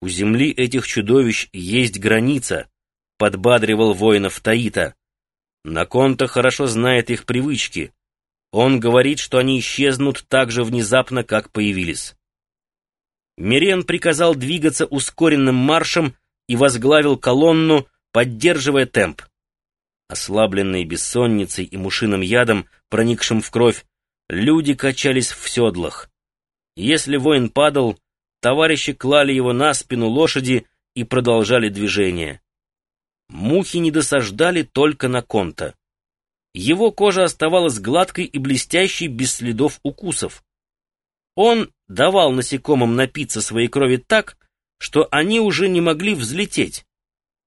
У земли этих чудовищ есть граница, подбадривал воинов Таита. Наконта хорошо знает их привычки. Он говорит, что они исчезнут так же внезапно, как появились. Мирен приказал двигаться ускоренным маршем и возглавил колонну, поддерживая темп. Ослабленные бессонницей и мушиным ядом, проникшим в кровь, люди качались в седлах. Если воин падал, товарищи клали его на спину лошади и продолжали движение. Мухи не досаждали только на конта. Его кожа оставалась гладкой и блестящей, без следов укусов. Он давал насекомым напиться своей крови так, что они уже не могли взлететь,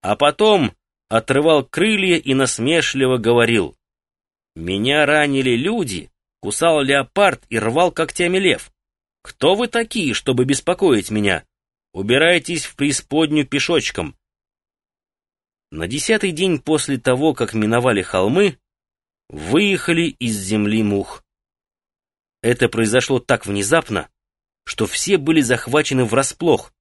а потом отрывал крылья и насмешливо говорил «Меня ранили люди, кусал леопард и рвал когтями лев. Кто вы такие, чтобы беспокоить меня? Убирайтесь в преисподнюю пешочком». На десятый день после того, как миновали холмы, выехали из земли мух. Это произошло так внезапно, что все были захвачены врасплох.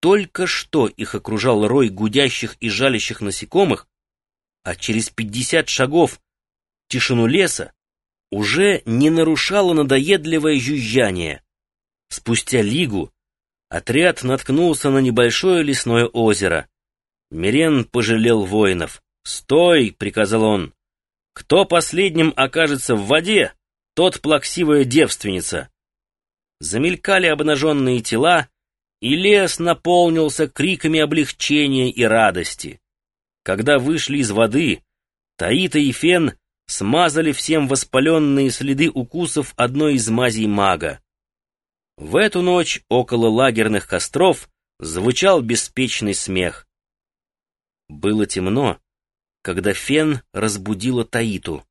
Только что их окружал рой гудящих и жалящих насекомых, а через пятьдесят шагов тишину леса уже не нарушало надоедливое жужжание. Спустя лигу отряд наткнулся на небольшое лесное озеро. Мирен пожалел воинов. «Стой!» — приказал он. «Кто последним окажется в воде, тот плаксивая девственница». Замелькали обнаженные тела, и лес наполнился криками облегчения и радости. Когда вышли из воды, Таита и Фен смазали всем воспаленные следы укусов одной из мазей мага. В эту ночь около лагерных костров звучал беспечный смех. Было темно, когда Фен разбудила Таиту.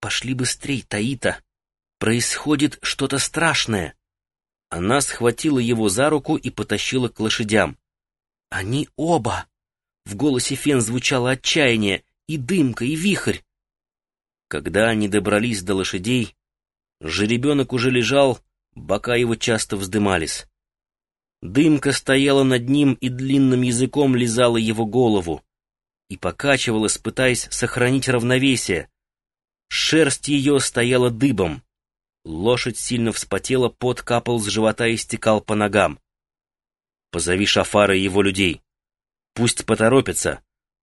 «Пошли быстрей, Таита! Происходит что-то страшное!» Она схватила его за руку и потащила к лошадям. «Они оба!» В голосе Фен звучало отчаяние, и дымка, и вихрь. Когда они добрались до лошадей, жеребенок уже лежал, бока его часто вздымались. Дымка стояла над ним и длинным языком лизала его голову и покачивалась, пытаясь сохранить равновесие. Шерсть ее стояла дыбом. Лошадь сильно вспотела, пот капал с живота и стекал по ногам. «Позови Шафара и его людей. Пусть поторопятся.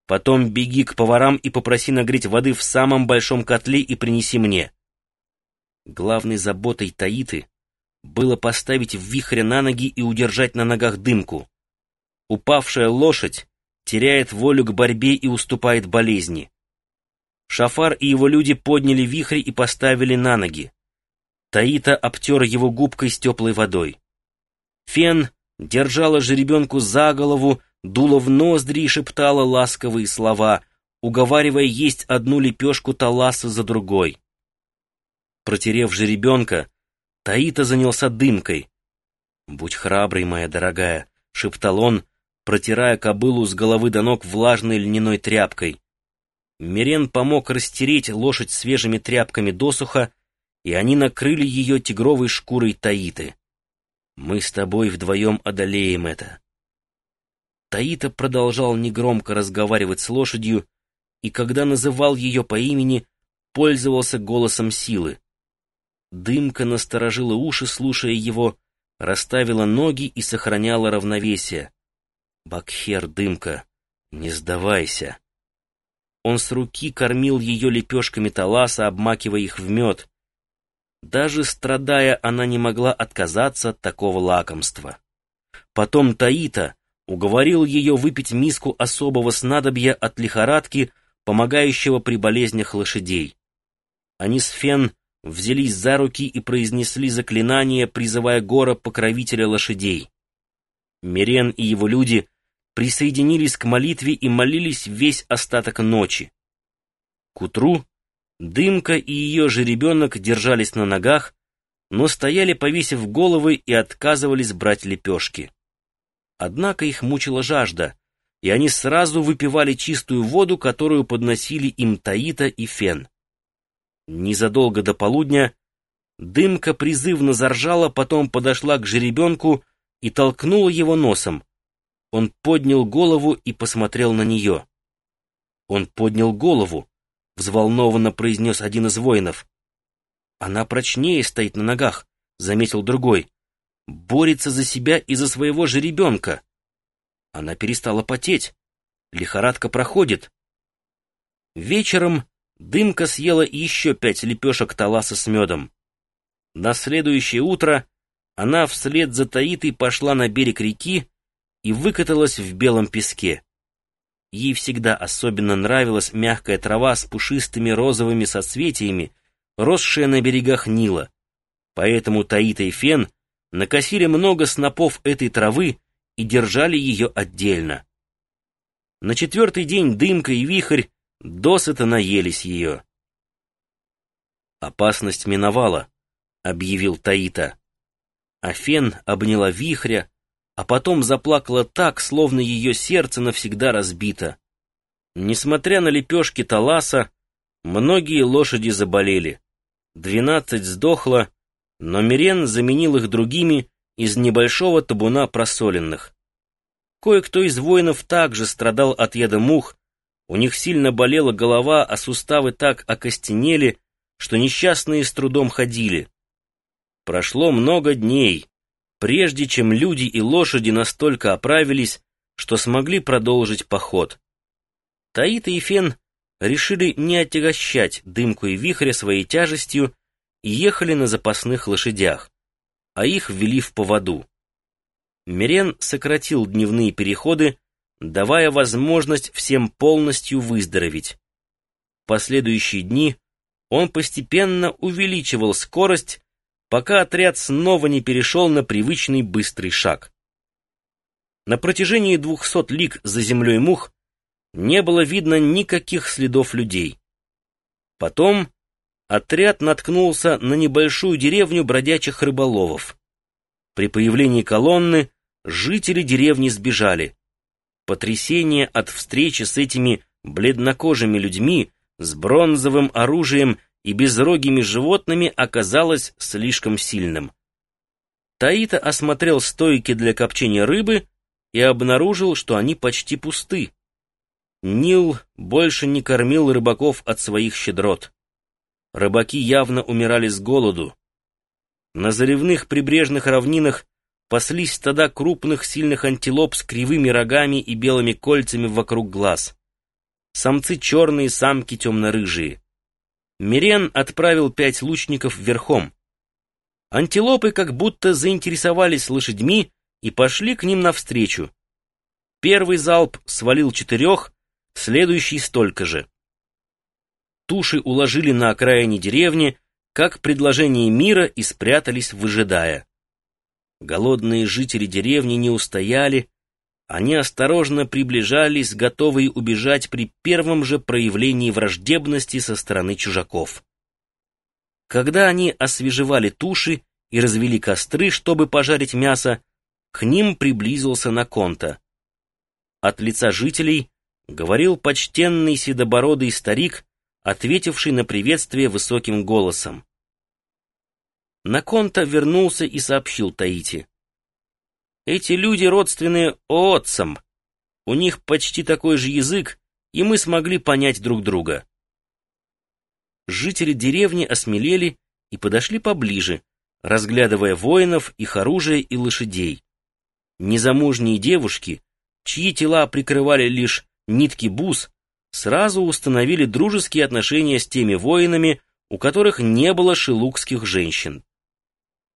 Потом беги к поварам и попроси нагреть воды в самом большом котле и принеси мне». Главной заботой Таиты было поставить в вихре на ноги и удержать на ногах дымку. Упавшая лошадь теряет волю к борьбе и уступает болезни. Шафар и его люди подняли вихрь и поставили на ноги. Таита обтер его губкой с теплой водой. Фен держала жеребенку за голову, дула в ноздри и шептала ласковые слова, уговаривая есть одну лепешку таласа за другой. Протерев жеребенка, Таита занялся дымкой. «Будь храброй, моя дорогая», — шептал он, протирая кобылу с головы до ног влажной льняной тряпкой. Мирен помог растереть лошадь свежими тряпками досуха, и они накрыли ее тигровой шкурой Таиты. «Мы с тобой вдвоем одолеем это». Таита продолжал негромко разговаривать с лошадью, и когда называл ее по имени, пользовался голосом силы. Дымка насторожила уши, слушая его, расставила ноги и сохраняла равновесие. «Бакхер, Дымка, не сдавайся!» Он с руки кормил ее лепешками таласа, обмакивая их в мед. Даже страдая, она не могла отказаться от такого лакомства. Потом Таита уговорил ее выпить миску особого снадобья от лихорадки, помогающего при болезнях лошадей. Они с Фен взялись за руки и произнесли заклинание, призывая Гора покровителя лошадей. Мирен и его люди присоединились к молитве и молились весь остаток ночи. К утру Дымка и ее же ребенок держались на ногах, но стояли, повесив головы, и отказывались брать лепешки. Однако их мучила жажда, и они сразу выпивали чистую воду, которую подносили им Таита и Фен. Незадолго до полудня дымка призывно заржала, потом подошла к жеребенку и толкнула его носом. Он поднял голову и посмотрел на нее. Он поднял голову, взволнованно произнес один из воинов. Она прочнее стоит на ногах, заметил другой. Борется за себя и за своего же ребенка. Она перестала потеть. Лихорадка проходит. Вечером дымка съела еще пять лепешек таласа с медом. На следующее утро она вслед за Таитой пошла на берег реки и выкаталась в белом песке. Ей всегда особенно нравилась мягкая трава с пушистыми розовыми соцветиями, росшая на берегах Нила. Поэтому Таита и Фен накосили много снопов этой травы и держали ее отдельно. На четвертый день Дымка и Вихрь досыта наелись ее. «Опасность миновала», — объявил Таита. А Фен обняла Вихря, а потом заплакала так, словно ее сердце навсегда разбито. Несмотря на лепешки Таласа, многие лошади заболели. Двенадцать сдохло, но Мирен заменил их другими из небольшого табуна просоленных. Кое-кто из воинов также страдал от яда мух, у них сильно болела голова, а суставы так окостенели, что несчастные с трудом ходили. Прошло много дней, прежде чем люди и лошади настолько оправились, что смогли продолжить поход. Таита и Фен решили не отягощать дымку и вихря своей тяжестью ехали на запасных лошадях, а их ввели в поводу. Мирен сократил дневные переходы, давая возможность всем полностью выздороветь. Последующие дни он постепенно увеличивал скорость, пока отряд снова не перешел на привычный быстрый шаг. На протяжении двухсот лиг за землей мух не было видно никаких следов людей. Потом отряд наткнулся на небольшую деревню бродячих рыболовов. При появлении колонны жители деревни сбежали. Потрясение от встречи с этими бледнокожими людьми, с бронзовым оружием и безрогими животными оказалось слишком сильным. Таита осмотрел стойки для копчения рыбы и обнаружил, что они почти пусты. Нил больше не кормил рыбаков от своих щедрот. Рыбаки явно умирали с голоду. На заливных прибрежных равнинах паслись стада крупных сильных антилоп с кривыми рогами и белыми кольцами вокруг глаз. Самцы черные, самки темно-рыжие. Мирен отправил пять лучников верхом. Антилопы как будто заинтересовались лошадьми и пошли к ним навстречу. Первый залп свалил четырех, следующий столько же. Туши уложили на окраине деревни, как предложение мира, и спрятались, выжидая. Голодные жители деревни не устояли, они осторожно приближались, готовые убежать при первом же проявлении враждебности со стороны чужаков. Когда они освежевали туши и развели костры, чтобы пожарить мясо, к ним приблизился Наконта. От лица жителей говорил почтенный седобородый старик, ответивший на приветствие высоким голосом. Наконта вернулся и сообщил Таити. Эти люди родственны отцам. У них почти такой же язык, и мы смогли понять друг друга. Жители деревни осмелели и подошли поближе, разглядывая воинов, их оружие и лошадей. Незамужние девушки, чьи тела прикрывали лишь нитки бус, сразу установили дружеские отношения с теми воинами, у которых не было шелукских женщин.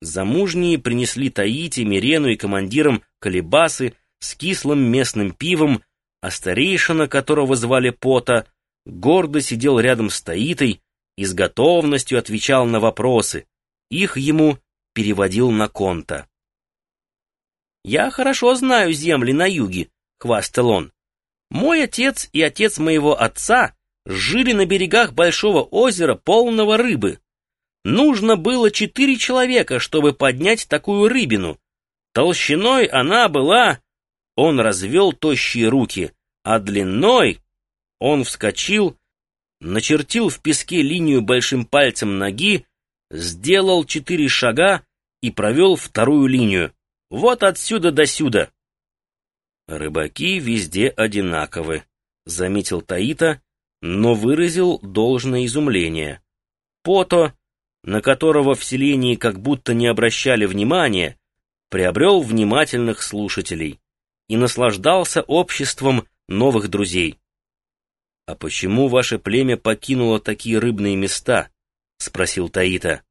Замужние принесли Таити, Мирену и командирам колебасы с кислым местным пивом, а старейшина, которого звали Пота, гордо сидел рядом с Таитой и с готовностью отвечал на вопросы. Их ему переводил на конта. «Я хорошо знаю земли на юге», — хвастал он. «Мой отец и отец моего отца жили на берегах большого озера, полного рыбы. Нужно было четыре человека, чтобы поднять такую рыбину. Толщиной она была... Он развел тощие руки, а длиной... Он вскочил, начертил в песке линию большим пальцем ноги, сделал четыре шага и провел вторую линию. Вот отсюда до сюда. Рыбаки везде одинаковы, заметил Таита, но выразил должное изумление. Пото, на которого в селении как будто не обращали внимания, приобрел внимательных слушателей и наслаждался обществом новых друзей. «А почему ваше племя покинуло такие рыбные места?» — спросил Таита.